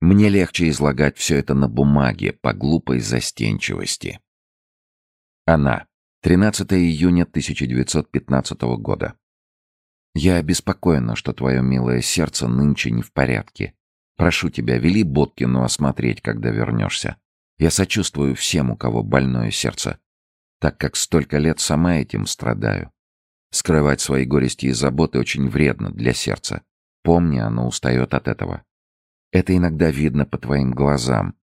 Мне легче излагать все это на бумаге по глупой застенчивости. Она. 13 июня 1915 года. Я обеспокоена, что твое милое сердце нынче не в порядке. Прошу тебя, вели Боткину осмотреть, когда вернешься. Я сочувствую всем, у кого больное сердце, так как столько лет сама этим страдаю. Скрывать свои горести и заботы очень вредно для сердца. Помни, оно устает от этого. Это иногда видно по твоим глазам.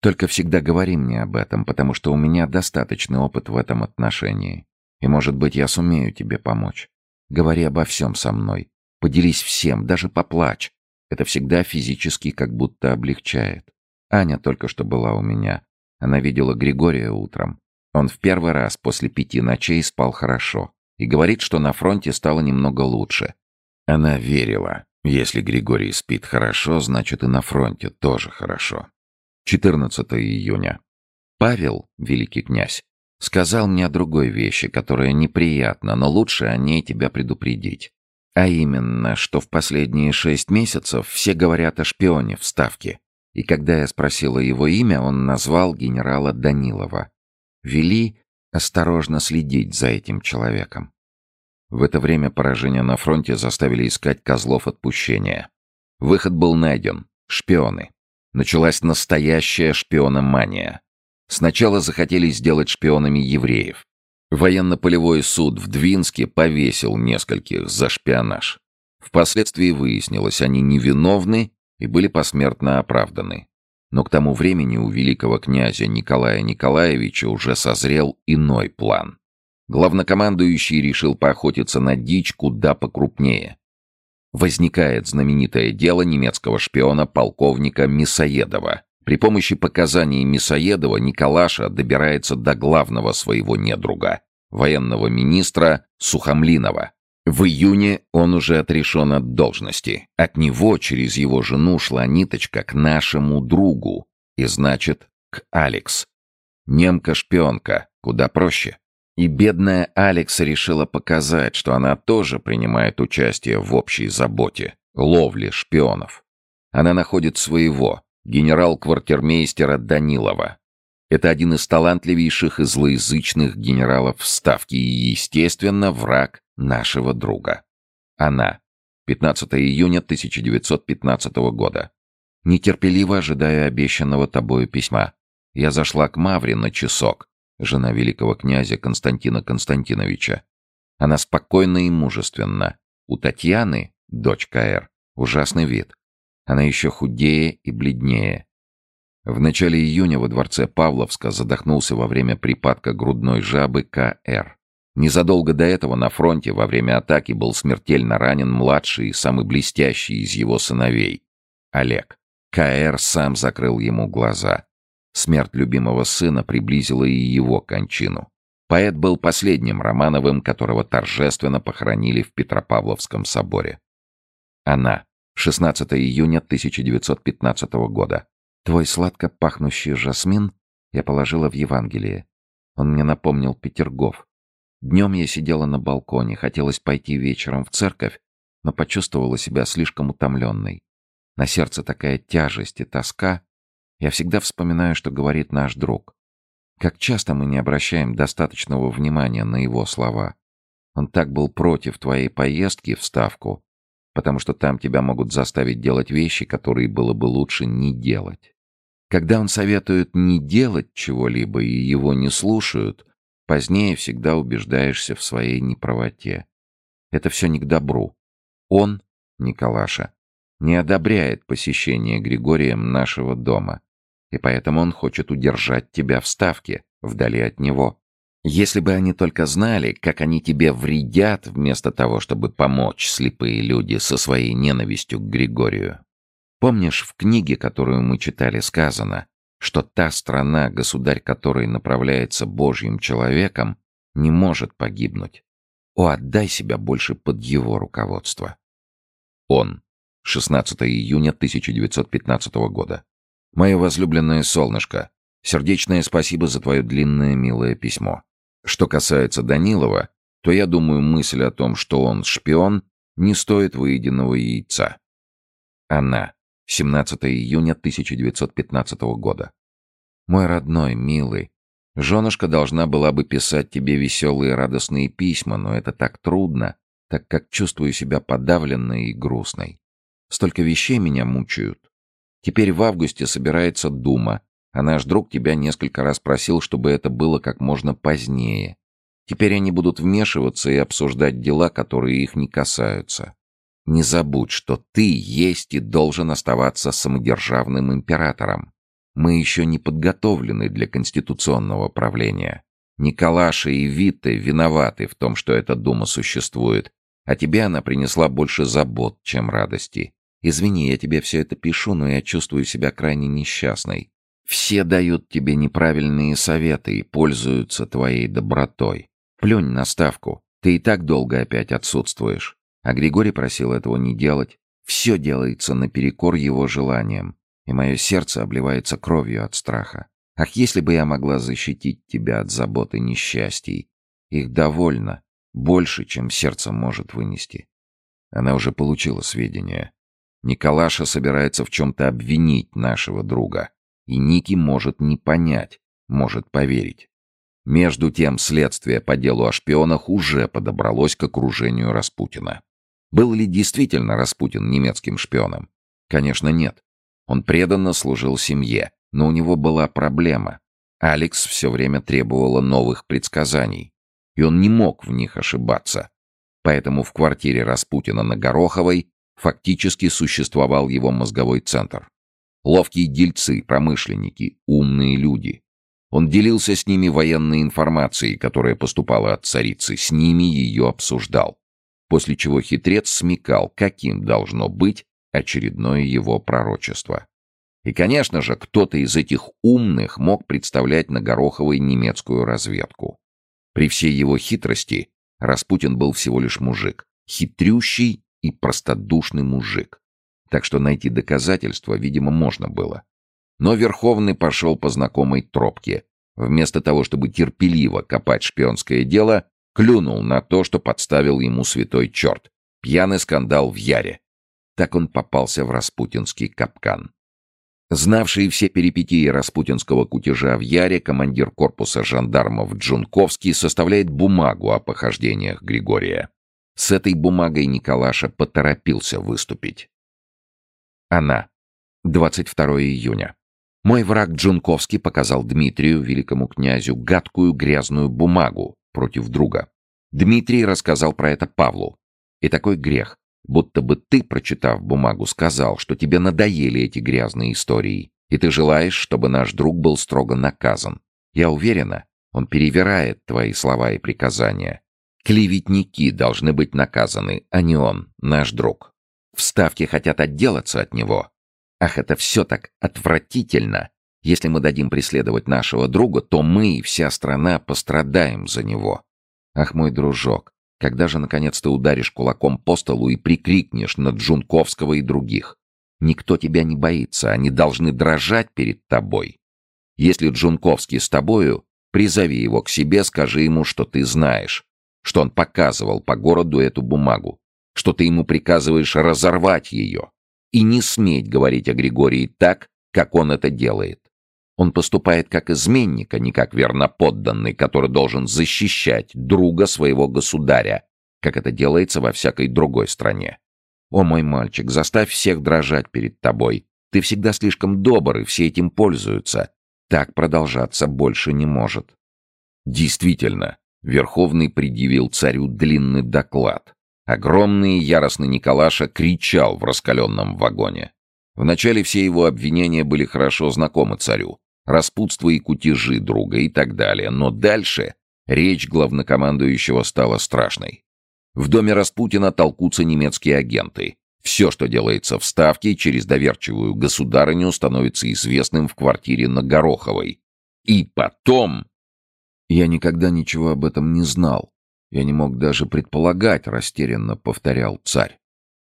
Только всегда говори мне об этом, потому что у меня достаточный опыт в этом отношении. И, может быть, я сумею тебе помочь. Говори обо всем со мной. Поделись всем, даже поплачь. Это всегда физически как будто облегчает. Аня только что была у меня. Она видела Григория утром. Он в первый раз после пяти ночей спал хорошо и говорит, что на фронте стало немного лучше. Она верила. Если Григорий спит хорошо, значит и на фронте тоже хорошо. 14 июня. Павел, великий князь, сказал мне о другой вещи, которая неприятна, но лучше о ней тебя предупредить. А именно, что в последние шесть месяцев все говорят о шпионе в Ставке. И когда я спросила его имя, он назвал генерала Данилова. Вели осторожно следить за этим человеком. В это время поражения на фронте заставили искать козлов отпущения. Выход был найден. Шпионы. Началась настоящая шпиономания. Сначала захотели сделать шпионами евреев. Военно-полевой суд в Двинске повесил нескольких за шпионаж. Впоследствии выяснилось, они невиновны и были посмертно оправданы. Но к тому времени у великого князя Николая Николаевича уже созрел иной план. Главнокомандующий решил поохотиться на дичь куда покрупнее. Возникает знаменитое дело немецкого шпиона полковника Мисоедова. При помощи показаний Мисоедова Николаша добирается до главного своего недруга, военного министра Сухомлинова. В июне он уже отрешен от должности. От него через его жену шла ниточка к нашему другу, и значит, к Алекс. Немка-шпионка, куда проще. И бедная Алекс решила показать, что она тоже принимает участие в общей заботе, ловле шпионов. Она находит своего, генерал-квартирмейстера Данилова. Это один из талантливейших и злоязычных генералов в Ставке и, естественно, враг нашего друга. Она. 15 июня 1915 года. Нетерпеливо ожидая обещанного тобою письма. Я зашла к Мавре на часок, жена великого князя Константина Константиновича. Она спокойна и мужественна. У Татьяны, дочь К.Р., ужасный вид. Она еще худее и бледнее. В начале июня во дворце Павловска задохнулся во время припадка грудной жабы К.Р. Незадолго до этого на фронте во время атаки был смертельно ранен младший и самый блестящий из его сыновей — Олег. К.Р. сам закрыл ему глаза. Смерть любимого сына приблизила и его кончину. Поэт был последним Романовым, которого торжественно похоронили в Петропавловском соборе. Она. 16 июня 1915 года. Твой сладко пахнущий жасмин я положила в Евангелие. Он мне напомнил Петергоф. Днем я сидела на балконе, хотелось пойти вечером в церковь, но почувствовала себя слишком утомленной. На сердце такая тяжесть и тоска. Я всегда вспоминаю, что говорит наш друг. Как часто мы не обращаем достаточного внимания на его слова. Он так был против твоей поездки в Ставку, потому что там тебя могут заставить делать вещи, которые было бы лучше не делать. Когда он советует не делать чего-либо и его не слушают — Позднее всегда убеждаешься в своей неправоте. Это все не к добру. Он, Николаша, не одобряет посещение Григорием нашего дома, и поэтому он хочет удержать тебя в ставке, вдали от него. Если бы они только знали, как они тебе вредят, вместо того, чтобы помочь слепые люди со своей ненавистью к Григорию. Помнишь, в книге, которую мы читали, сказано что та страна, государь которой направляется Божьим человеком, не может погибнуть. О, отдай себя больше под его руководство. Он. 16 июня 1915 года. Мое возлюбленное солнышко, сердечное спасибо за твое длинное милое письмо. Что касается Данилова, то я думаю, мысль о том, что он шпион, не стоит выеденного яйца. Она. 17 июня 1915 года. Мой родной, милый, женушка должна была бы писать тебе веселые радостные письма, но это так трудно, так как чувствую себя подавленной и грустной. Столько вещей меня мучают. Теперь в августе собирается Дума, а наш друг тебя несколько раз просил, чтобы это было как можно позднее. Теперь они будут вмешиваться и обсуждать дела, которые их не касаются. Не забудь, что ты есть и должен оставаться самодержавным императором. Мы еще не подготовлены для конституционного правления. Николаша и Витте виноваты в том, что эта дума существует, а тебе она принесла больше забот, чем радости. Извини, я тебе все это пишу, но я чувствую себя крайне несчастной. Все дают тебе неправильные советы и пользуются твоей добротой. Плюнь на ставку. Ты и так долго опять отсутствуешь. А Григорий просил этого не делать. Все делается наперекор его желаниям, и мое сердце обливается кровью от страха. Ах, если бы я могла защитить тебя от забот и несчастий. Их довольно, больше, чем сердце может вынести. Она уже получила сведения. Николаша собирается в чем-то обвинить нашего друга. И Ники может не понять, может поверить. Между тем, следствие по делу о шпионах уже подобралось к окружению Распутина. Был ли действительно Распутин немецким шпионом? Конечно, нет. Он преданно служил семье, но у него была проблема. Алекс все время требовала новых предсказаний, и он не мог в них ошибаться. Поэтому в квартире Распутина на Гороховой фактически существовал его мозговой центр. Ловкие дельцы, промышленники, умные люди. Он делился с ними военной информацией, которая поступала от царицы, с ними ее обсуждал после чего хитрец смекал, каким должно быть очередное его пророчество. И, конечно же, кто-то из этих умных мог представлять на Гороховой немецкую разведку. При всей его хитрости Распутин был всего лишь мужик, хитрющий и простодушный мужик. Так что найти доказательства, видимо, можно было. Но Верховный пошел по знакомой тропке. Вместо того, чтобы терпеливо копать шпионское дело, клюнул на то, что подставил ему святой черт. Пьяный скандал в Яре. Так он попался в распутинский капкан. Знавший все перипетии распутинского кутежа в Яре, командир корпуса жандармов Джунковский составляет бумагу о похождениях Григория. С этой бумагой Николаша поторопился выступить. Она. 22 июня. Мой враг Джунковский показал Дмитрию, великому князю, гадкую грязную бумагу, против друга. Дмитрий рассказал про это Павлу. И такой грех, будто бы ты, прочитав бумагу, сказал, что тебе надоели эти грязные истории, и ты желаешь, чтобы наш друг был строго наказан. Я уверена, он перевирает твои слова и приказания. Клеветники должны быть наказаны, а не он, наш друг. Вставки хотят отделаться от него. Ах, это все так отвратительно. Если мы дадим преследовать нашего друга, то мы и вся страна пострадаем за него. Ах, мой дружок, когда же наконец ты ударишь кулаком по столу и прикрикнешь на Джунковского и других? Никто тебя не боится, они должны дрожать перед тобой. Если Джунковский с тобою, призови его к себе, скажи ему, что ты знаешь, что он показывал по городу эту бумагу, что ты ему приказываешь разорвать ее. И не сметь говорить о Григории так, как он это делает. Он поступает как изменник, а не как верноподданный, который должен защищать друга своего государя, как это делается во всякой другой стране. О, мой мальчик, заставь всех дрожать перед тобой. Ты всегда слишком добр, и все этим пользуются. Так продолжаться больше не может. Действительно, Верховный предъявил царю длинный доклад. Огромный и яростный Николаша кричал в раскаленном вагоне. Вначале все его обвинения были хорошо знакомы царю, распутство и кутежи друга и так далее, но дальше речь главнокомандующего стала страшной. В доме Распутина толкутся немецкие агенты. Все, что делается в Ставке, через доверчивую государыню становится известным в квартире на Гороховой. И потом... Я никогда ничего об этом не знал. Я не мог даже предполагать, растерянно повторял царь.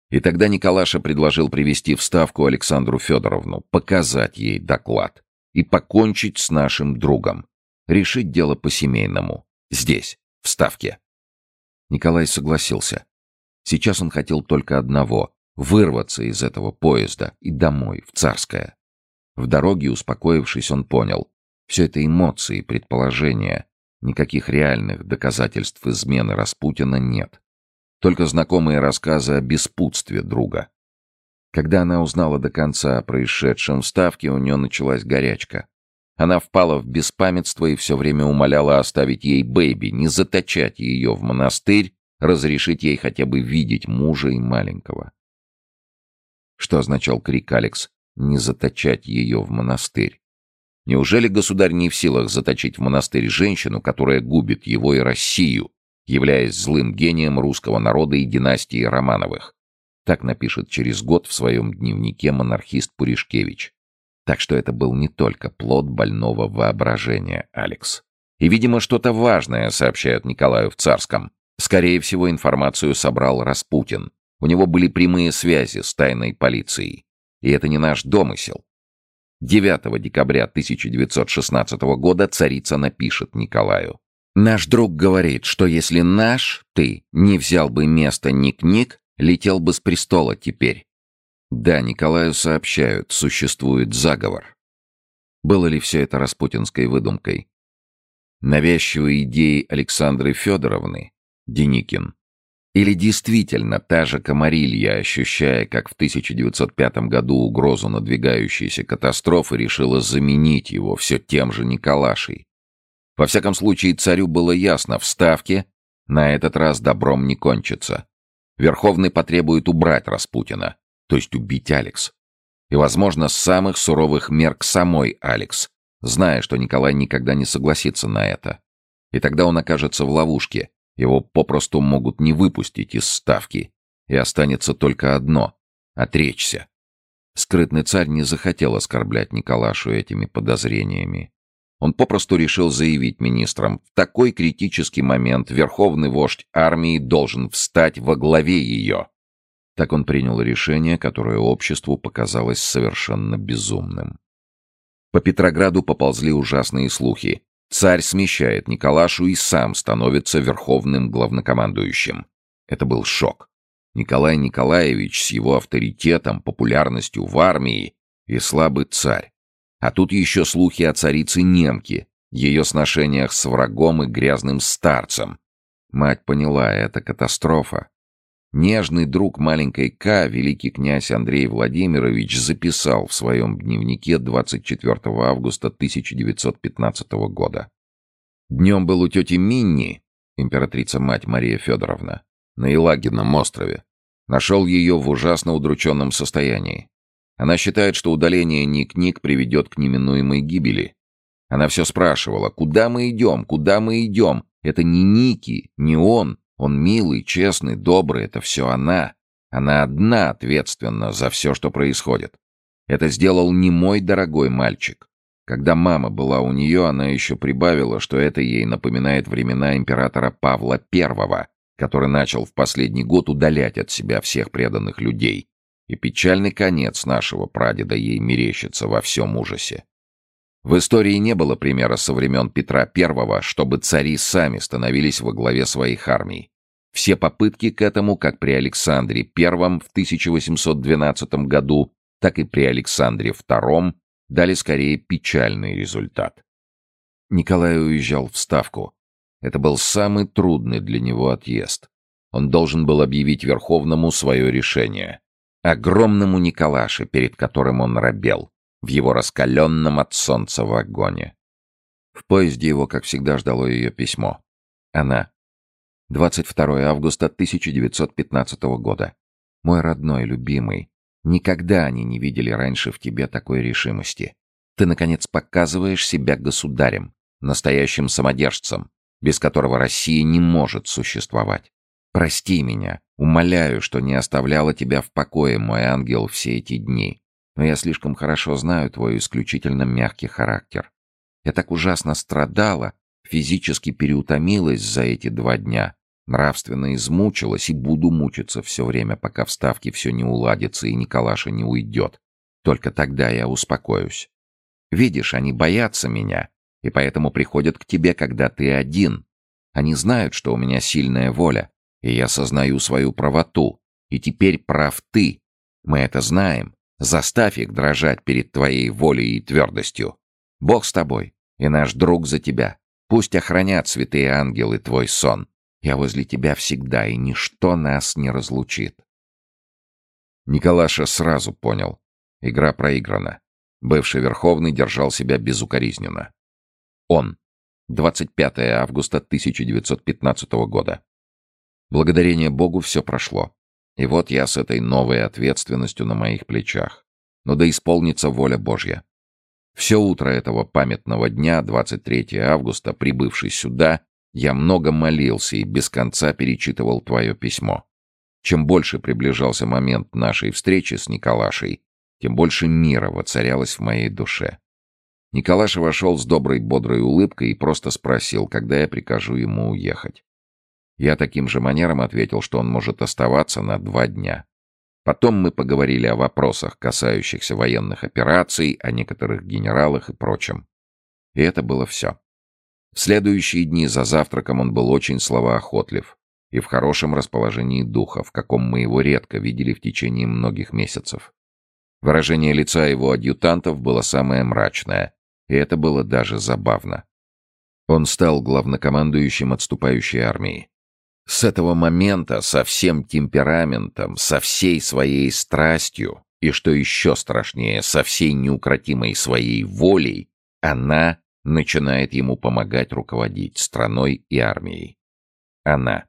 И тогда Николаша предложил привести в Ставку Александру Федоровну, показать ей доклад и покончить с нашим другом. Решить дело по-семейному. Здесь, в Ставке. Николай согласился. Сейчас он хотел только одного вырваться из этого поезда и домой, в Царское. В дороге, успокоившись, он понял. Все это эмоции, предположения. Никаких реальных доказательств измены Распутина нет. Только знакомые рассказы о беспутстве друга. Когда она узнала до конца о происшедшем в Ставке, у нее началась горячка. Она впала в беспамятство и все время умоляла оставить ей Бэйби, не заточать ее в монастырь, разрешить ей хотя бы видеть мужа и маленького. Что означал крик Алекс «не заточать ее в монастырь»? Неужели государь не в силах заточить в монастырь женщину, которая губит его и Россию, являясь злым гением русского народа и династии Романовых? Так напишет через год в своем дневнике монархист Пуришкевич. Так что это был не только плод больного воображения, Алекс. И, видимо, что-то важное сообщают Николаю в Царском. Скорее всего, информацию собрал Распутин. У него были прямые связи с тайной полицией. И это не наш домысел. 9 декабря 1916 года царица напишет Николаю. «Наш друг говорит, что если наш, ты, не взял бы место Ник-Ник, летел бы с престола теперь». Да, Николаю сообщают, существует заговор. Было ли все это распутинской выдумкой? Навязчивые идеи Александры Федоровны, Деникин, или действительно та же Комарилья, ощущая, как в 1905 году угрозу надвигающейся катастрофы, решила заменить его все тем же Николашей? Во всяком случае, царю было ясно, в Ставке на этот раз добром не кончится. Верховный потребует убрать Распутина, то есть убить Алекс. И, возможно, самых суровых мер к самой Алекс, зная, что Николай никогда не согласится на это. И тогда он окажется в ловушке, его попросту могут не выпустить из ставки, и останется только одно — отречься. Скрытный царь не захотел оскорблять Николашу этими подозрениями. Он попросту решил заявить министрам, в такой критический момент верховный вождь армии должен встать во главе ее. Так он принял решение, которое обществу показалось совершенно безумным. По Петрограду поползли ужасные слухи. Царь смещает Николашу и сам становится верховным главнокомандующим. Это был шок. Николай Николаевич с его авторитетом, популярностью в армии и слабый царь. А тут еще слухи о царице Немке, ее сношениях с врагом и грязным старцем. Мать поняла, это катастрофа. Нежный друг маленькой К, великий князь Андрей Владимирович, записал в своем дневнике 24 августа 1915 года. Днем был у тети Минни, императрица-мать Мария Федоровна, на Елагином острове. Нашел ее в ужасно удрученном состоянии. Она считает, что удаление Ник-Ник приведет к неминуемой гибели. Она все спрашивала, куда мы идем, куда мы идем? Это не Ники, не он, он милый, честный, добрый, это все она. Она одна ответственна за все, что происходит. Это сделал не мой дорогой мальчик. Когда мама была у нее, она еще прибавила, что это ей напоминает времена императора Павла I, который начал в последний год удалять от себя всех преданных людей. И печальный конец нашего прадеда ей мерещится во всем ужасе. В истории не было примера со времен Петра I, чтобы цари сами становились во главе своих армий. Все попытки к этому, как при Александре I в 1812 году, так и при Александре II, дали скорее печальный результат. Николай уезжал в Ставку. Это был самый трудный для него отъезд. Он должен был объявить Верховному свое решение. Огромному Николаше, перед которым он робел в его раскаленном от солнца вагоне. В поезде его, как всегда, ждало ее письмо. Она. 22 августа 1915 года. Мой родной, любимый, никогда они не видели раньше в тебе такой решимости. Ты, наконец, показываешь себя государем, настоящим самодержцем, без которого Россия не может существовать. Прости меня, умоляю, что не оставляла тебя в покое, мой ангел, все эти дни но я слишком хорошо знаю твой исключительно мягкий характер. Я так ужасно страдала, физически переутомилась за эти два дня, нравственно измучилась и буду мучиться все время, пока в Ставке все не уладится и Николаша не уйдет. Только тогда я успокоюсь. Видишь, они боятся меня, и поэтому приходят к тебе, когда ты один. Они знают, что у меня сильная воля, и я сознаю свою правоту, и теперь прав ты, Мы это знаем. Заставь их дрожать перед твоей волей и твердостью. Бог с тобой, и наш друг за тебя. Пусть охранят святые ангелы твой сон. Я возле тебя всегда, и ничто нас не разлучит. Николаша сразу понял. Игра проиграна. Бывший Верховный держал себя безукоризненно. Он. 25 августа 1915 года. Благодарение Богу все прошло. И вот я с этой новой ответственностью на моих плечах. Но да исполнится воля Божья. Все утро этого памятного дня, 23 августа, прибывший сюда, я много молился и без конца перечитывал твое письмо. Чем больше приближался момент нашей встречи с Николашей, тем больше мира воцарялось в моей душе. Николаша вошел с доброй бодрой улыбкой и просто спросил, когда я прикажу ему уехать. Я таким же манером ответил, что он может оставаться на два дня. Потом мы поговорили о вопросах, касающихся военных операций, о некоторых генералах и прочем. И это было все. В следующие дни за завтраком он был очень словоохотлив и в хорошем расположении духа, в каком мы его редко видели в течение многих месяцев. Выражение лица его адъютантов было самое мрачное, и это было даже забавно. Он стал главнокомандующим отступающей армии. С этого момента со всем темпераментом, со всей своей страстью и, что еще страшнее, со всей неукротимой своей волей, она начинает ему помогать руководить страной и армией. Она.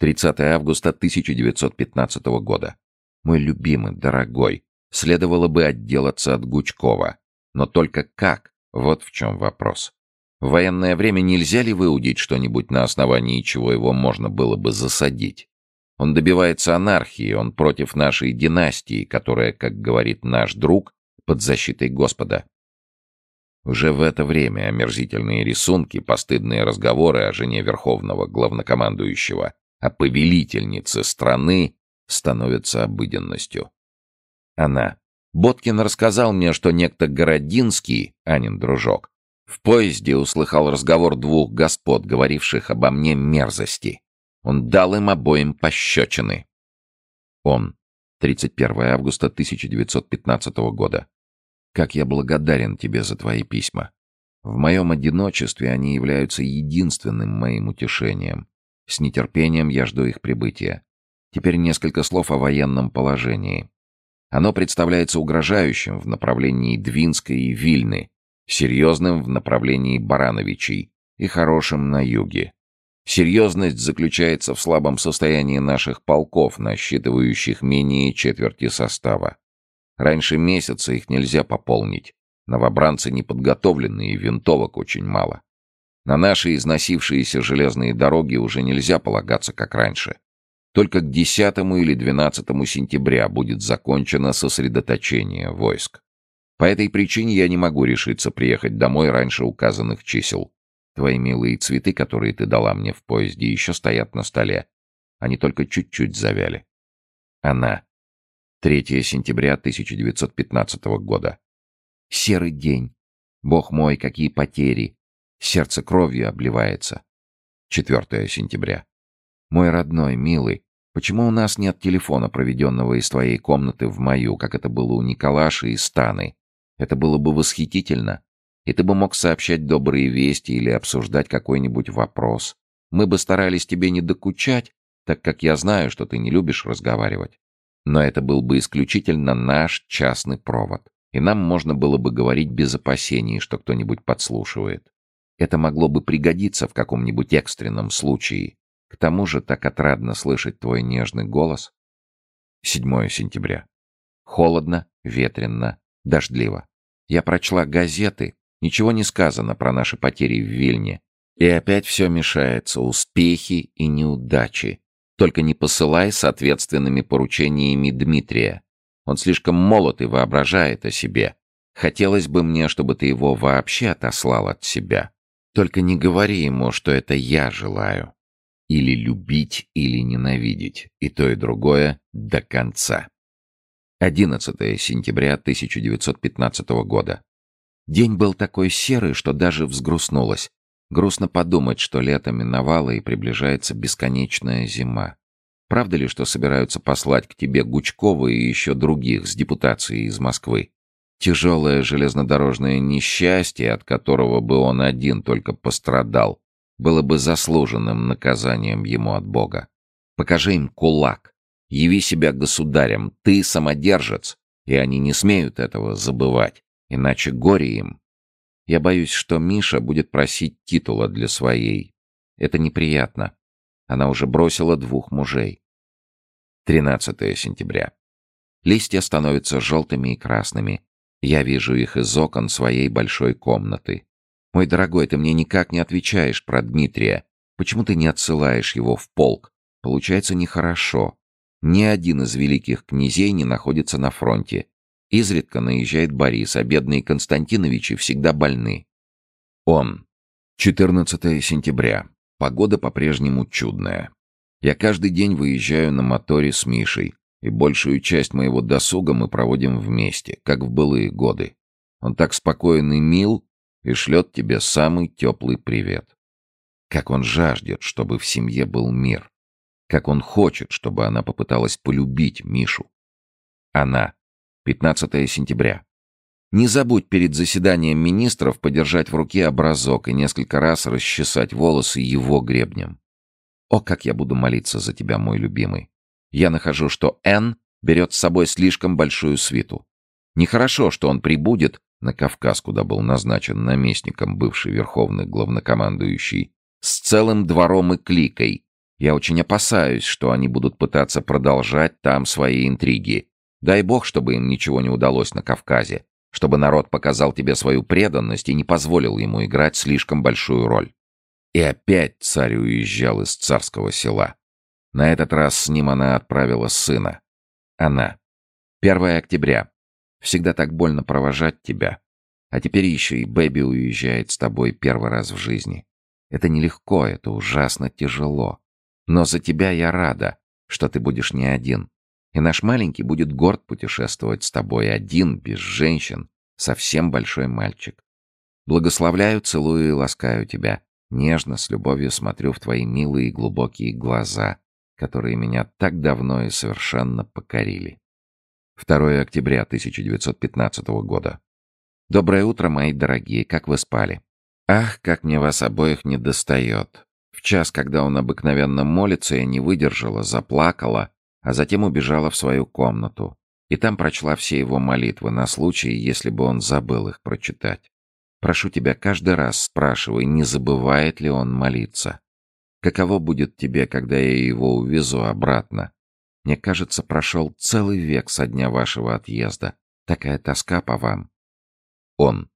30 августа 1915 года. Мой любимый, дорогой, следовало бы отделаться от Гучкова. Но только как? Вот в чем вопрос. В военное время нельзя ли выудить что-нибудь, на основании чего его можно было бы засадить? Он добивается анархии, он против нашей династии, которая, как говорит наш друг, под защитой Господа. Уже в это время омерзительные рисунки, постыдные разговоры о жене верховного главнокомандующего, о повелительнице страны становятся обыденностью. Она. Боткин рассказал мне, что некто Городинский, Анин дружок, в поезде услыхал разговор двух господ, говоривших обо мне мерзости. Он дал им обоим пощечины. Он. 31 августа 1915 года. Как я благодарен тебе за твои письма. В моем одиночестве они являются единственным моим утешением. С нетерпением я жду их прибытия. Теперь несколько слов о военном положении. Оно представляется угрожающим в направлении Двинской и Вильны, серьезным в направлении Барановичей и хорошим на юге. Серьезность заключается в слабом состоянии наших полков, насчитывающих менее четверти состава. Раньше месяца их нельзя пополнить. Новобранцы неподготовленные, винтовок очень мало. На наши износившиеся железные дороги уже нельзя полагаться, как раньше. Только к 10 или 12 сентября будет закончено сосредоточение войск. По этой причине я не могу решиться приехать домой раньше указанных чисел. Твои милые цветы, которые ты дала мне в поезде, еще стоят на столе. Они только чуть-чуть завяли. Она. 3 сентября 1915 года. Серый день. Бог мой, какие потери. Сердце кровью обливается. 4 сентября. Мой родной, милый, почему у нас нет телефона, проведенного из твоей комнаты в мою, как это было у Николаши и Станы? Это было бы восхитительно. И ты бы мог сообщать добрые вести или обсуждать какой-нибудь вопрос. Мы бы старались тебе не докучать, так как я знаю, что ты не любишь разговаривать. Но это был бы исключительно наш частный провод. И нам можно было бы говорить без опасений, что кто-нибудь подслушивает. Это могло бы пригодиться в каком-нибудь экстренном случае. К тому же так отрадно слышать твой нежный голос. 7 сентября. Холодно, ветрено, Дождливо. Я прочла газеты. Ничего не сказано про наши потери в Вильне. И опять все мешается. Успехи и неудачи. Только не посылай с ответственными поручениями Дмитрия. Он слишком молод и воображает о себе. Хотелось бы мне, чтобы ты его вообще отослал от себя. Только не говори ему, что это я желаю. Или любить, или ненавидеть. И то, и другое до конца. 11 сентября 1915 года. День был такой серый, что даже взгрустнулось. Грустно подумать, что лето миновало и приближается бесконечная зима. Правда ли, что собираются послать к тебе Гучкова и еще других с депутацией из Москвы? Тяжелое железнодорожное несчастье, от которого бы он один только пострадал, было бы заслуженным наказанием ему от Бога. Покажи им кулак. Яви себя государем. Ты самодержец. И они не смеют этого забывать. Иначе горе им. Я боюсь, что Миша будет просить титула для своей. Это неприятно. Она уже бросила двух мужей. 13 сентября. Листья становятся желтыми и красными. Я вижу их из окон своей большой комнаты. Мой дорогой, ты мне никак не отвечаешь про Дмитрия. Почему ты не отсылаешь его в полк? Получается нехорошо. Ни один из великих князей не находится на фронте. Изредка наезжает Борис, а бедные Константиновичи всегда больны. Он. 14 сентября. Погода по-прежнему чудная. Я каждый день выезжаю на моторе с Мишей, и большую часть моего досуга мы проводим вместе, как в былые годы. Он так спокоен и мил, и шлет тебе самый теплый привет. Как он жаждет, чтобы в семье был мир. Как он хочет, чтобы она попыталась полюбить Мишу. Она. 15 сентября. Не забудь перед заседанием министров подержать в руке образок и несколько раз расчесать волосы его гребнем. О, как я буду молиться за тебя, мой любимый. Я нахожу, что Н берет с собой слишком большую свиту. Нехорошо, что он прибудет на Кавказ, куда был назначен наместником бывший верховный главнокомандующий, с целым двором и кликой. Я очень опасаюсь, что они будут пытаться продолжать там свои интриги. Дай бог, чтобы им ничего не удалось на Кавказе чтобы народ показал тебе свою преданность и не позволил ему играть слишком большую роль. И опять царь уезжал из царского села. На этот раз с ним она отправила сына. Она. 1 октября. Всегда так больно провожать тебя. А теперь еще и Бэби уезжает с тобой первый раз в жизни. Это нелегко, это ужасно тяжело. Но за тебя я рада, что ты будешь не один. И наш маленький будет горд путешествовать с тобой один, без женщин, совсем большой мальчик. Благословляю, целую и ласкаю тебя. Нежно, с любовью смотрю в твои милые глубокие глаза, которые меня так давно и совершенно покорили. 2 октября 1915 года. Доброе утро, мои дорогие, как вы спали? Ах, как мне вас обоих не достает. В час, когда он обыкновенно молится, я не выдержала, заплакала а затем убежала в свою комнату и там прочла все его молитвы на случай, если бы он забыл их прочитать. Прошу тебя, каждый раз спрашивай, не забывает ли он молиться. Каково будет тебе, когда я его увезу обратно? Мне кажется, прошел целый век со дня вашего отъезда. Такая тоска по вам. Он.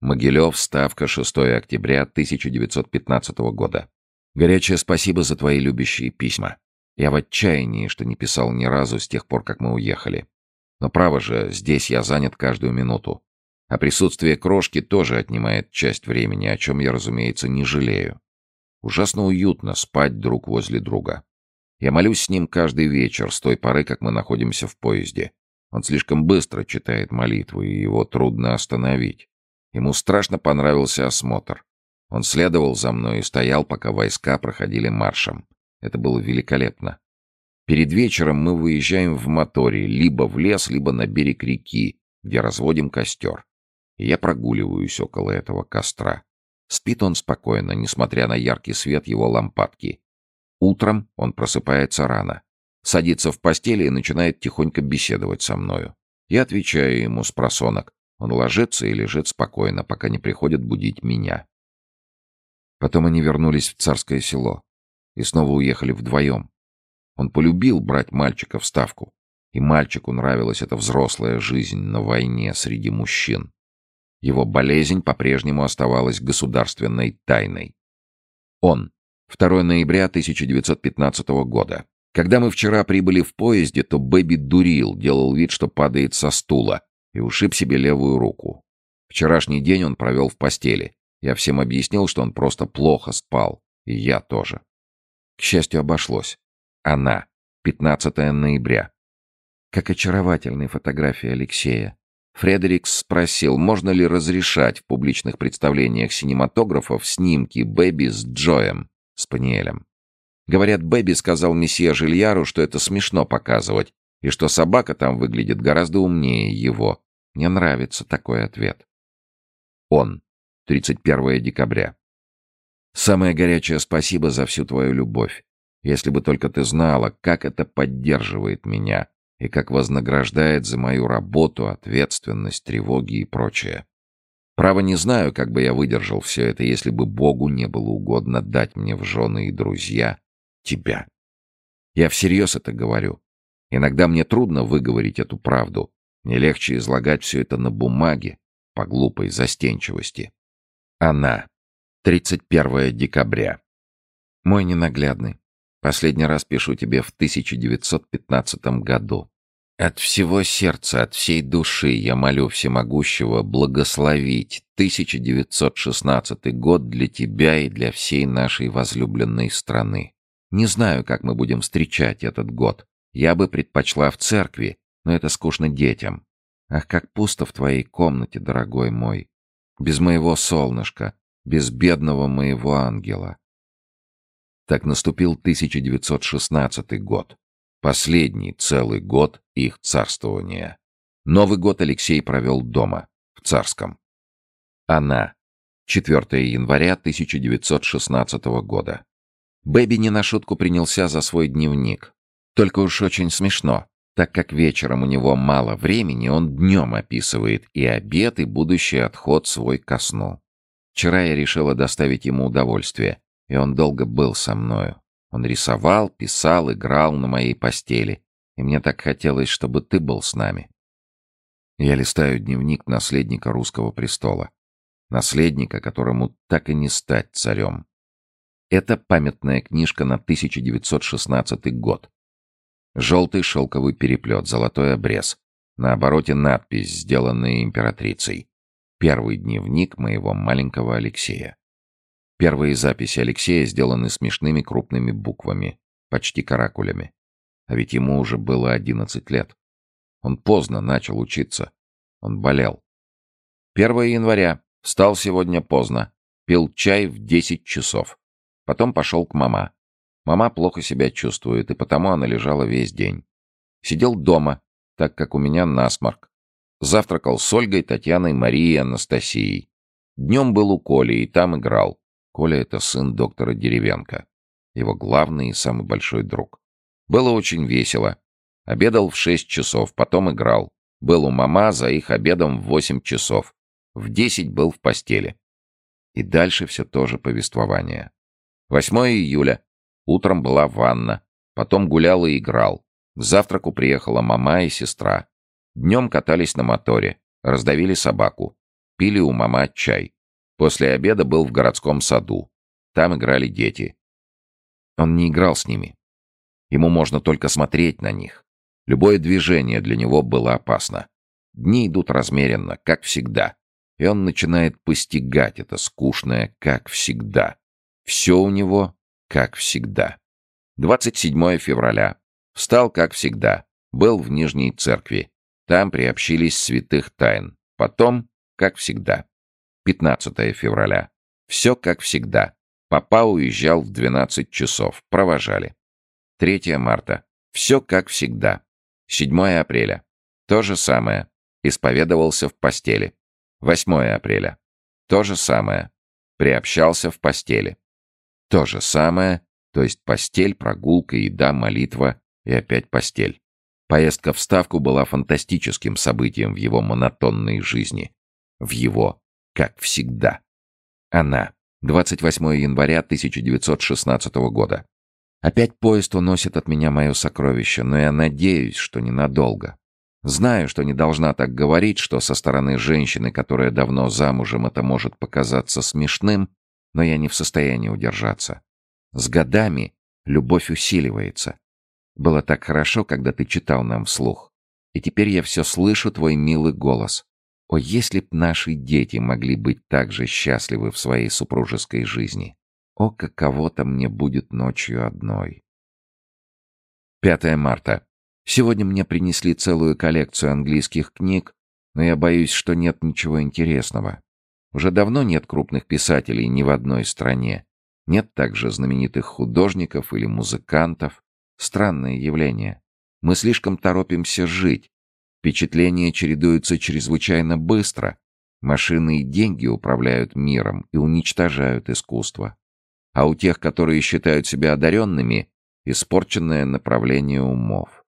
Могилев, ставка 6 октября 1915 года. Горячее спасибо за твои любящие письма. Я в отчаянии, что не писал ни разу с тех пор, как мы уехали. Но право же, здесь я занят каждую минуту. А присутствие крошки тоже отнимает часть времени, о чем я, разумеется, не жалею. Ужасно уютно спать друг возле друга. Я молюсь с ним каждый вечер, с той поры, как мы находимся в поезде. Он слишком быстро читает молитвы, и его трудно остановить. Ему страшно понравился осмотр. Он следовал за мной и стоял, пока войска проходили маршем. Это было великолепно. Перед вечером мы выезжаем в моторе либо в лес, либо на берег реки, где разводим костер. И я прогуливаюсь около этого костра. Спит он спокойно, несмотря на яркий свет его лампадки. Утром он просыпается рано. Садится в постели и начинает тихонько беседовать со мною. Я отвечаю ему с просонок. Он ложится и лежит спокойно, пока не приходит будить меня. Потом они вернулись в царское село и снова уехали вдвоем. Он полюбил брать мальчика в ставку, и мальчику нравилась эта взрослая жизнь на войне среди мужчин. Его болезнь по-прежнему оставалась государственной тайной. Он. 2 ноября 1915 года. Когда мы вчера прибыли в поезде, то Бэби дурил, делал вид, что падает со стула, и ушиб себе левую руку. Вчерашний день он провел в постели. Я всем объяснил, что он просто плохо спал, и я тоже. К счастью, обошлось. Она. 15 ноября. Как очаровательная фотография Алексея. Фредерикс спросил, можно ли разрешать в публичных представлениях синематографов снимки Бэби с Джоем, Спаниелем. Говорят, Бэби сказал месье Жильяру, что это смешно показывать, и что собака там выглядит гораздо умнее его. Мне нравится такой ответ. Он. 31 декабря. Самое горячее спасибо за всю твою любовь. Если бы только ты знала, как это поддерживает меня и как вознаграждает за мою работу, ответственность, тревоги и прочее. Право не знаю, как бы я выдержал все это, если бы Богу не было угодно дать мне в жены и друзья тебя. Я всерьез это говорю. Иногда мне трудно выговорить эту правду. Мне легче излагать все это на бумаге, по глупой застенчивости. Она. 31 декабря. Мой ненаглядный. Последний раз пишу тебе в 1915 году. От всего сердца, от всей души я молю всемогущего благословить 1916 год для тебя и для всей нашей возлюбленной страны. Не знаю, как мы будем встречать этот год. Я бы предпочла в церкви, но это скучно детям. Ах, как пусто в твоей комнате, дорогой мой. Без моего солнышка, без бедного моего ангела. Так наступил 1916 год. Последний целый год их царствования. Новый год Алексей провел дома, в Царском. Она. 4 января 1916 года. Бэби не на шутку принялся за свой дневник. Только уж очень смешно. Так как вечером у него мало времени, он днем описывает и обед, и будущий отход свой ко сну. Вчера я решила доставить ему удовольствие, и он долго был со мною. Он рисовал, писал, играл на моей постели. И мне так хотелось, чтобы ты был с нами. Я листаю дневник наследника русского престола. Наследника, которому так и не стать царем. Это памятная книжка на 1916 год. Желтый шелковый переплет, золотой обрез. На обороте надпись, сделанная императрицей. Первый дневник моего маленького Алексея. Первые записи Алексея сделаны смешными крупными буквами, почти каракулями. А ведь ему уже было одиннадцать лет. Он поздно начал учиться. Он болел. 1 января. Встал сегодня поздно. Пил чай в десять часов. Потом пошел к мама. Мама плохо себя чувствует, и потому она лежала весь день. Сидел дома, так как у меня насморк. Завтракал с Ольгой, Татьяной, Марией, Анастасией. Днем был у Коли и там играл. Коля — это сын доктора Деревянко. Его главный и самый большой друг. Было очень весело. Обедал в шесть часов, потом играл. Был у мама за их обедом в восемь часов. В десять был в постели. И дальше все тоже повествование. 8 июля. Утром была ванна. Потом гулял и играл. К завтраку приехала мама и сестра. Днем катались на моторе. Раздавили собаку. Пили у мама чай. После обеда был в городском саду. Там играли дети. Он не играл с ними. Ему можно только смотреть на них. Любое движение для него было опасно. Дни идут размеренно, как всегда. И он начинает постигать это скучное, как всегда. Все у него, как всегда. 27 февраля. Встал, как всегда. Был в Нижней церкви. Там приобщились святых тайн. Потом, как всегда. 15 февраля. Все как всегда. Папа уезжал в 12 часов. Провожали. 3 марта. Все как всегда. 7 апреля. То же самое. Исповедовался в постели. 8 апреля. То же самое. Приобщался в постели. То же самое, то есть постель, прогулка, еда, молитва и опять постель. Поездка в Ставку была фантастическим событием в его монотонной жизни. В его как всегда. Она. 28 января 1916 года. Опять поезд уносит от меня мое сокровище, но я надеюсь, что ненадолго. Знаю, что не должна так говорить, что со стороны женщины, которая давно замужем, это может показаться смешным, но я не в состоянии удержаться. С годами любовь усиливается. Было так хорошо, когда ты читал нам вслух. И теперь я все слышу твой милый голос. О, если б наши дети могли быть так же счастливы в своей супружеской жизни. О, каково-то мне будет ночью одной. 5 марта. Сегодня мне принесли целую коллекцию английских книг, но я боюсь, что нет ничего интересного. Уже давно нет крупных писателей ни в одной стране. Нет также знаменитых художников или музыкантов. Странное явление. Мы слишком торопимся жить. Впечатления чередуются чрезвычайно быстро. Машины и деньги управляют миром и уничтожают искусство. А у тех, которые считают себя одаренными, испорченное направление умов.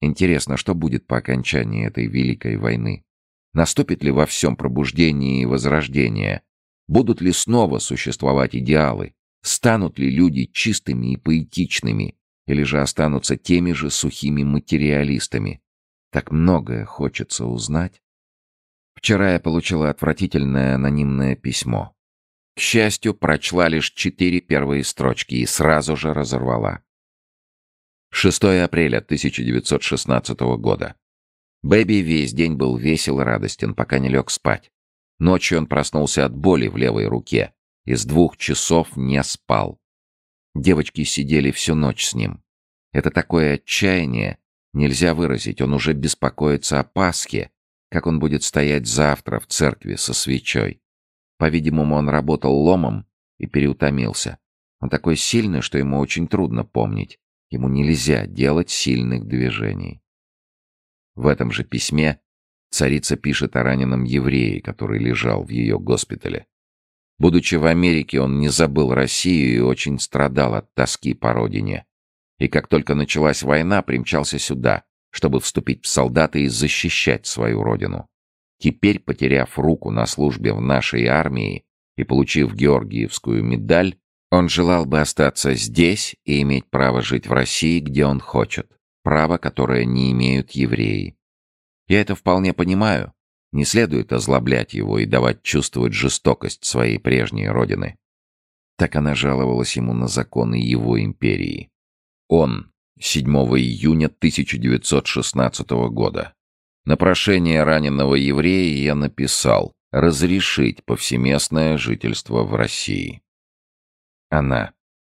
Интересно, что будет по окончании этой великой войны? Наступит ли во всем пробуждение и возрождение? Будут ли снова существовать идеалы? Станут ли люди чистыми и поэтичными? Или же останутся теми же сухими материалистами? Так многое хочется узнать. Вчера я получила отвратительное анонимное письмо. К счастью, прочла лишь четыре первые строчки и сразу же разорвала. 6 апреля 1916 года. Бэби весь день был весел и радостен, пока не лег спать. Ночью он проснулся от боли в левой руке. Из двух часов не спал. Девочки сидели всю ночь с ним. Это такое отчаяние, нельзя выразить. Он уже беспокоится о Пасхе, как он будет стоять завтра в церкви со свечой. По-видимому, он работал ломом и переутомился. Он такой сильный, что ему очень трудно помнить. Ему нельзя делать сильных движений. В этом же письме царица пишет о раненом еврее, который лежал в ее госпитале. Будучи в Америке, он не забыл Россию и очень страдал от тоски по родине. И как только началась война, примчался сюда, чтобы вступить в солдаты и защищать свою родину. Теперь, потеряв руку на службе в нашей армии и получив Георгиевскую медаль, он желал бы остаться здесь и иметь право жить в России, где он хочет. Право, которое не имеют евреи. Я это вполне понимаю. Не следует озлоблять его и давать чувствовать жестокость своей прежней родины. Так она жаловалась ему на законы его империи. Он, 7 июня 1916 года. На прошение раненого еврея я написал «разрешить повсеместное жительство в России». Она.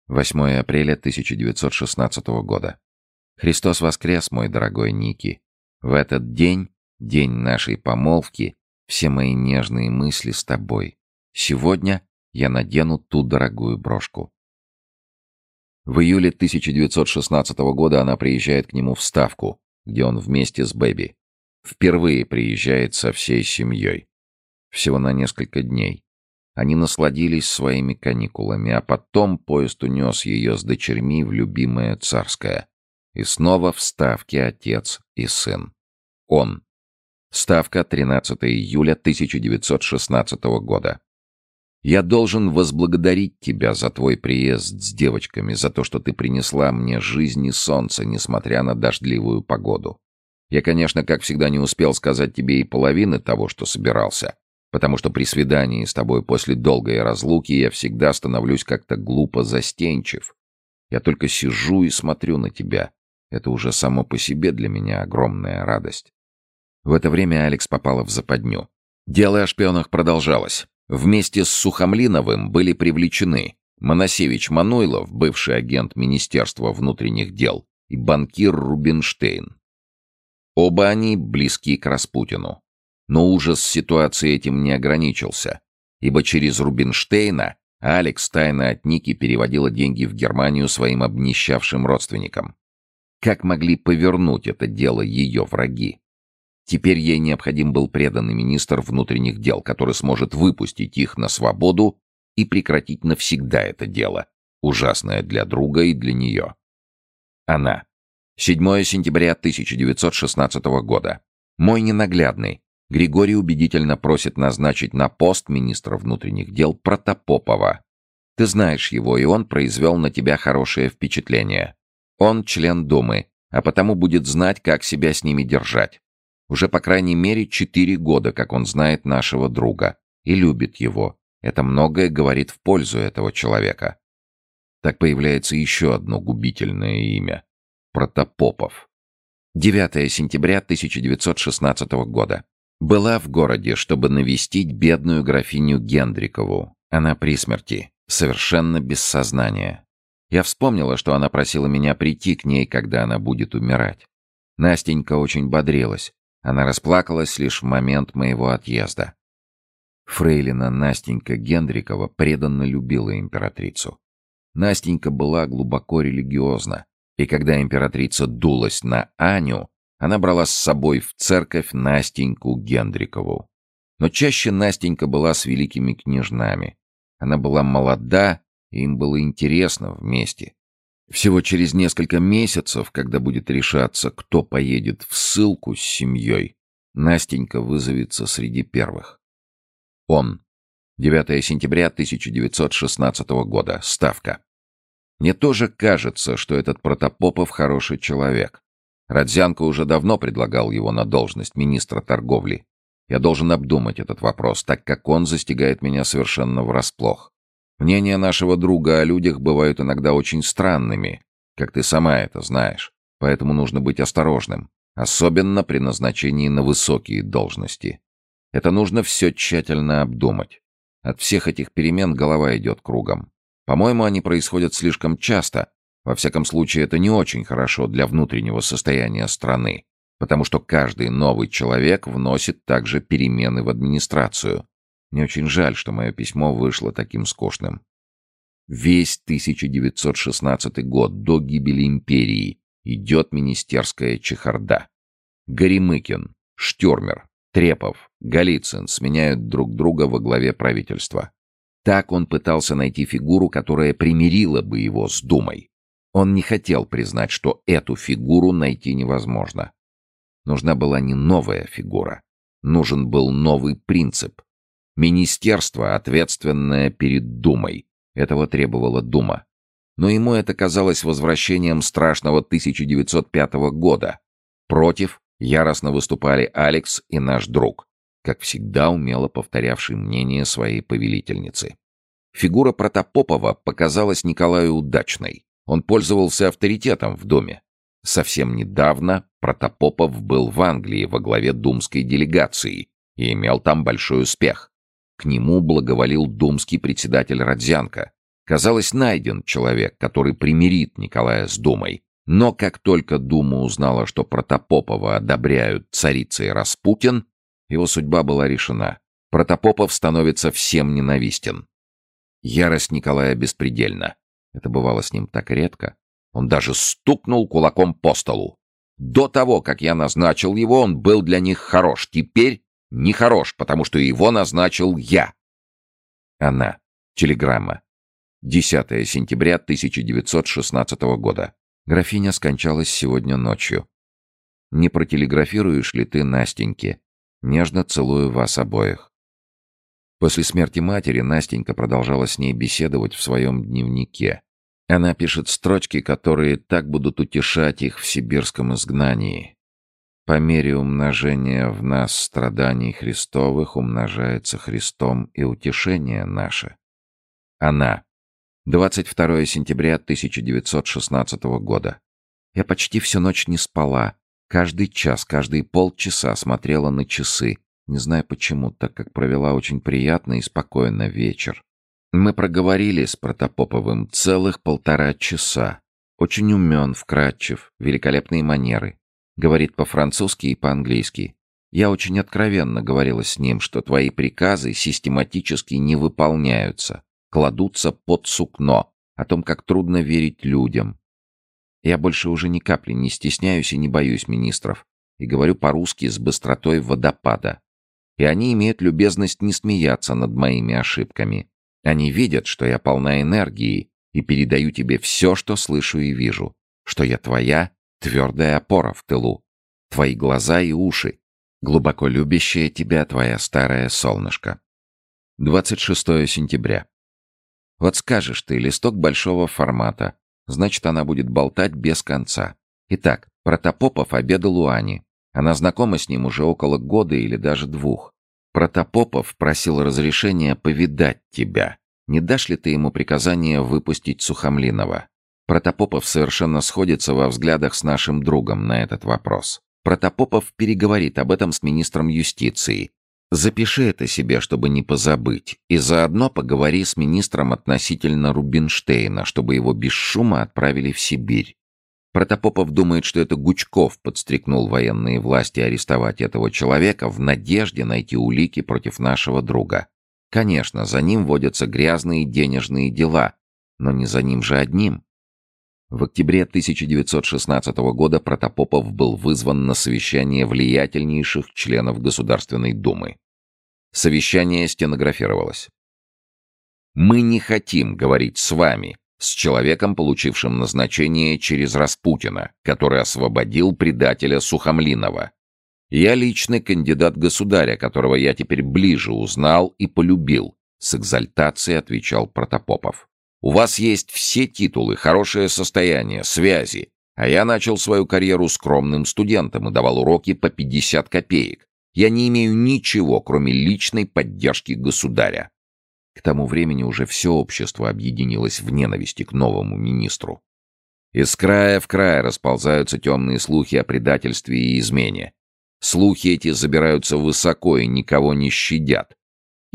8 апреля 1916 года. Христос воскрес, мой дорогой Ники. В этот день, день нашей помолвки, все мои нежные мысли с тобой. Сегодня я надену ту дорогую брошку. В июле 1916 года она приезжает к нему в Ставку, где он вместе с Бэби. Впервые приезжает со всей семьей. Всего на несколько дней. Они насладились своими каникулами, а потом поезд унес ее с дочерьми в любимое царское. И снова в Ставке отец и сын. Он. Ставка 13 июля 1916 года. Я должен возблагодарить тебя за твой приезд с девочками, за то, что ты принесла мне жизнь и солнце, несмотря на дождливую погоду. Я, конечно, как всегда не успел сказать тебе и половины того, что собирался потому что при свидании с тобой после долгой разлуки я всегда становлюсь как-то глупо застенчив. Я только сижу и смотрю на тебя. Это уже само по себе для меня огромная радость. В это время Алекс попала в западню. Дело о шпионах продолжалось. Вместе с Сухомлиновым были привлечены Моносевич Мануйлов, бывший агент Министерства внутренних дел, и банкир Рубинштейн. Оба они близки к Распутину. Но ужас ситуации этим не ограничился, ибо через Рубинштейна Алекс тайно от Ники переводила деньги в Германию своим обнищавшим родственникам. Как могли повернуть это дело ее враги? Теперь ей необходим был преданный министр внутренних дел, который сможет выпустить их на свободу и прекратить навсегда это дело, ужасное для друга и для нее. Она. 7 сентября 1916 года. Мой ненаглядный, Григорий убедительно просит назначить на пост министра внутренних дел Протопопова. Ты знаешь его, и он произвел на тебя хорошее впечатление. Он член Думы, а потому будет знать, как себя с ними держать. Уже по крайней мере четыре года, как он знает нашего друга, и любит его. Это многое говорит в пользу этого человека. Так появляется еще одно губительное имя — Протопопов. 9 сентября 1916 года. Была в городе, чтобы навестить бедную графиню Гендрикову. Она при смерти, совершенно без сознания. Я вспомнила, что она просила меня прийти к ней, когда она будет умирать. Настенька очень бодрилась. Она расплакалась лишь в момент моего отъезда. Фрейлина Настенька Гендрикова преданно любила императрицу. Настенька была глубоко религиозна, и когда императрица дулась на Аню, она брала с собой в церковь Настеньку Гендрикову. Но чаще Настенька была с великими княжнами. Она была молода, им было интересно вместе. Всего через несколько месяцев, когда будет решаться, кто поедет в ссылку с семьей, Настенька вызовется среди первых. Он. 9 сентября 1916 года. Ставка. Мне тоже кажется, что этот Протопопов хороший человек. Родзянко уже давно предлагал его на должность министра торговли. Я должен обдумать этот вопрос, так как он застигает меня совершенно врасплох. Мнения нашего друга о людях бывают иногда очень странными, как ты сама это знаешь, поэтому нужно быть осторожным, особенно при назначении на высокие должности. Это нужно все тщательно обдумать. От всех этих перемен голова идет кругом. По-моему, они происходят слишком часто. Во всяком случае, это не очень хорошо для внутреннего состояния страны, потому что каждый новый человек вносит также перемены в администрацию. Мне очень жаль, что мое письмо вышло таким скучным. Весь 1916 год до гибели империи идет министерская чехарда. Горемыкин, Штюрмер, Трепов, Голицын сменяют друг друга во главе правительства. Так он пытался найти фигуру, которая примирила бы его с Думой. Он не хотел признать, что эту фигуру найти невозможно. Нужна была не новая фигура. Нужен был новый принцип. Министерство, ответственное перед Думой. Этого требовала Дума. Но ему это казалось возвращением страшного 1905 года. Против яростно выступали Алекс и наш друг, как всегда умело повторявший мнение своей повелительницы. Фигура Протопопова показалась Николаю удачной. Он пользовался авторитетом в Доме. Совсем недавно Протопопов был в Англии во главе думской делегации и имел там большой успех. К нему благоволил думский председатель Родзянко. Казалось, найден человек, который примирит Николая с Думой. Но как только Дума узнала, что Протопопова одобряют царица и Распутин, его судьба была решена. Протопопов становится всем ненавистен. Ярость Николая беспредельна. Это бывало с ним так редко. Он даже стукнул кулаком по столу. До того, как я назначил его, он был для них хорош. Теперь нехорош, потому что его назначил я. Она. Телеграмма. 10 сентября 1916 года. Графиня скончалась сегодня ночью. Не протелеграфируешь ли ты Настеньке? Нежно целую вас обоих. После смерти матери Настенька продолжала с ней беседовать в своем дневнике. Она пишет строчки, которые так будут утешать их в сибирском изгнании. По мере умножения в нас страданий Христовых умножается Христом и утешение наше. Она. 22 сентября 1916 года. Я почти всю ночь не спала. Каждый час, каждые полчаса смотрела на часы. Не знаю почему, так как провела очень приятный и спокойно вечер. Мы проговорили с Протопоповым целых полтора часа. Очень умен, вкрадчив, великолепные манеры. Говорит по-французски и по-английски. Я очень откровенно говорила с ним, что твои приказы систематически не выполняются, кладутся под сукно, о том, как трудно верить людям. Я больше уже ни капли не стесняюсь и не боюсь министров, и говорю по-русски с быстротой водопада. И они имеют любезность не смеяться над моими ошибками. Они видят, что я полна энергии и передаю тебе все, что слышу и вижу, что я твоя твердая опора в тылу, твои глаза и уши, глубоко любящая тебя твоя старая солнышко. 26 сентября. Вот скажешь ты, листок большого формата, значит, она будет болтать без конца. Итак, Протопопов обедал у Ани. Она знакома с ним уже около года или даже двух. Протопопов просил разрешения повидать тебя. Не дашь ли ты ему приказание выпустить Сухомлинова? Протопопов совершенно сходится во взглядах с нашим другом на этот вопрос. Протопопов переговорит об этом с министром юстиции. Запиши это себе, чтобы не позабыть, и заодно поговори с министром относительно Рубинштейна, чтобы его без шума отправили в Сибирь. Протопопов думает, что это Гучков подстрекнул военные власти арестовать этого человека в надежде найти улики против нашего друга. Конечно, за ним водятся грязные денежные дела, но не за ним же одним. В октябре 1916 года Протопопов был вызван на совещание влиятельнейших членов Государственной Думы. Совещание стенографировалось. «Мы не хотим говорить с вами, с человеком, получившим назначение через Распутина, который освободил предателя Сухомлинова. Я личный кандидат государя, которого я теперь ближе узнал и полюбил», с экзальтацией отвечал Протопопов. У вас есть все титулы, хорошее состояние, связи. А я начал свою карьеру скромным студентом и давал уроки по 50 копеек. Я не имею ничего, кроме личной поддержки государя. К тому времени уже все общество объединилось в ненависти к новому министру. Из края в край расползаются темные слухи о предательстве и измене. Слухи эти забираются высоко и никого не щадят.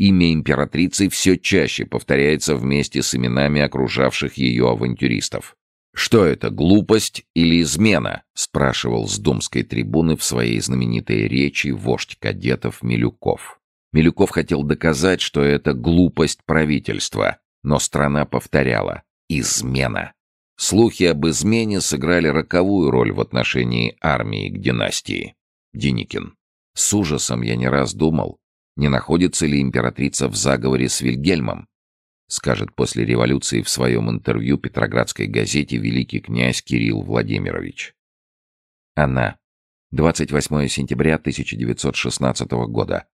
Имя императрицы все чаще повторяется вместе с именами окружавших ее авантюристов. «Что это, глупость или измена?» — спрашивал с думской трибуны в своей знаменитой речи вождь кадетов Милюков. Милюков хотел доказать, что это глупость правительства, но страна повторяла «измена». Слухи об измене сыграли роковую роль в отношении армии к династии. Деникин. С ужасом я не раз думал, не находится ли императрица в заговоре с Вильгельмом, скажет после революции в своем интервью Петроградской газете великий князь Кирилл Владимирович. Она. 28 сентября 1916 года.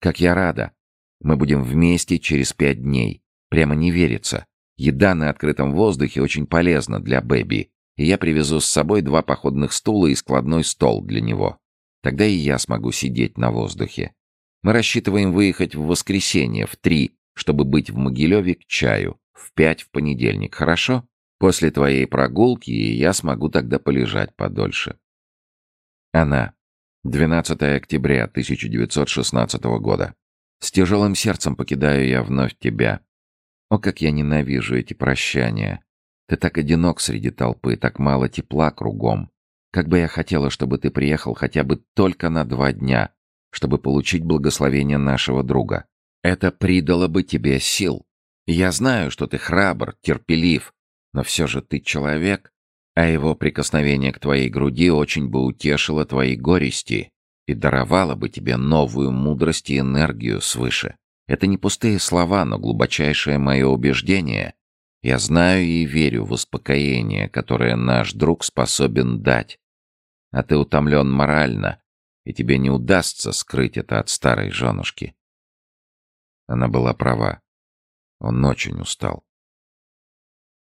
Как я рада. Мы будем вместе через пять дней. Прямо не верится. Еда на открытом воздухе очень полезна для Бэби, и я привезу с собой два походных стула и складной стол для него. Тогда и я смогу сидеть на воздухе. Мы рассчитываем выехать в воскресенье в три, чтобы быть в Могилеве к чаю, в пять в понедельник, хорошо? После твоей прогулки я смогу тогда полежать подольше. Она. 12 октября 1916 года. С тяжелым сердцем покидаю я вновь тебя. О, как я ненавижу эти прощания. Ты так одинок среди толпы, так мало тепла кругом. Как бы я хотела, чтобы ты приехал хотя бы только на два дня, чтобы получить благословение нашего друга. Это придало бы тебе сил. Я знаю, что ты храбр, терпелив, но все же ты человек, а его прикосновение к твоей груди очень бы утешило твои горести и даровало бы тебе новую мудрость и энергию свыше. Это не пустые слова, но глубочайшее мое убеждение. Я знаю и верю в успокоение, которое наш друг способен дать. А ты утомлен морально, и тебе не удастся скрыть это от старой женушки. Она была права. Он очень устал.